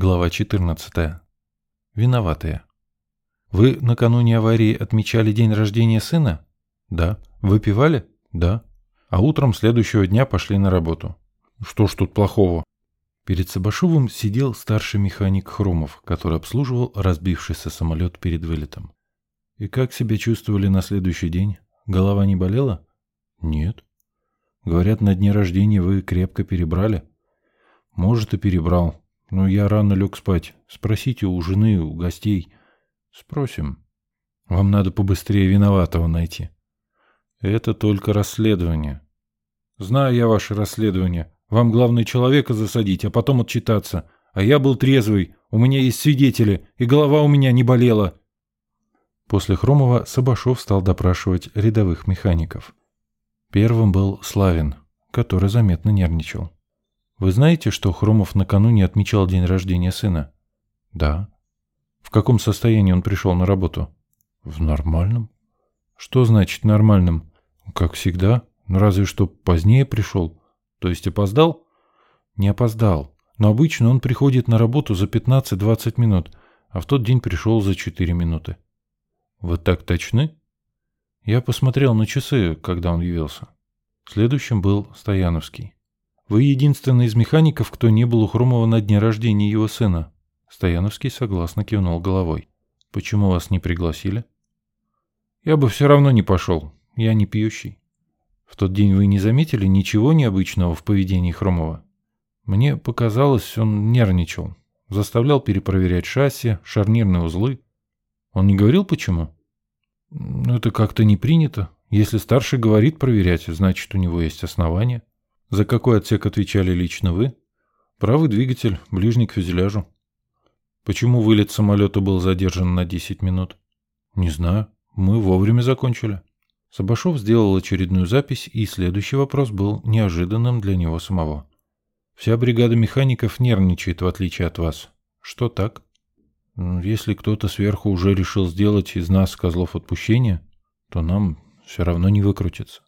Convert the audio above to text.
Глава 14. Виноватые. Вы накануне аварии отмечали день рождения сына? Да. Выпивали? Да. А утром следующего дня пошли на работу. Что ж тут плохого? Перед Сабашовым сидел старший механик Хромов, который обслуживал разбившийся самолет перед вылетом. И как себя чувствовали на следующий день? Голова не болела? Нет. Говорят, на дне рождения вы крепко перебрали? Может, и перебрал. Но я рано лег спать. Спросите у жены, у гостей. Спросим. Вам надо побыстрее виноватого найти. Это только расследование. Знаю я ваше расследование. Вам главное человека засадить, а потом отчитаться. А я был трезвый, у меня есть свидетели, и голова у меня не болела. После Хромова Сабашов стал допрашивать рядовых механиков. Первым был Славин, который заметно нервничал. Вы знаете, что Хромов накануне отмечал день рождения сына? Да. В каком состоянии он пришел на работу? В нормальном. Что значит нормальном? Как всегда. Ну, разве что позднее пришел. То есть опоздал? Не опоздал. Но обычно он приходит на работу за 15-20 минут, а в тот день пришел за 4 минуты. Вы так точны? Я посмотрел на часы, когда он явился. Следующим был Стояновский. Вы единственный из механиков, кто не был у Хромова на дне рождения его сына. Стояновский согласно кивнул головой. Почему вас не пригласили? Я бы все равно не пошел. Я не пьющий. В тот день вы не заметили ничего необычного в поведении Хромова? Мне показалось, он нервничал. Заставлял перепроверять шасси, шарнирные узлы. Он не говорил почему? Ну, это как-то не принято. Если старший говорит проверять, значит, у него есть основания. За какой отсек отвечали лично вы? Правый двигатель, ближний к фюзеляжу. Почему вылет самолета был задержан на 10 минут? Не знаю. Мы вовремя закончили. Сабашов сделал очередную запись, и следующий вопрос был неожиданным для него самого. Вся бригада механиков нервничает, в отличие от вас. Что так? Если кто-то сверху уже решил сделать из нас козлов отпущения, то нам все равно не выкрутиться.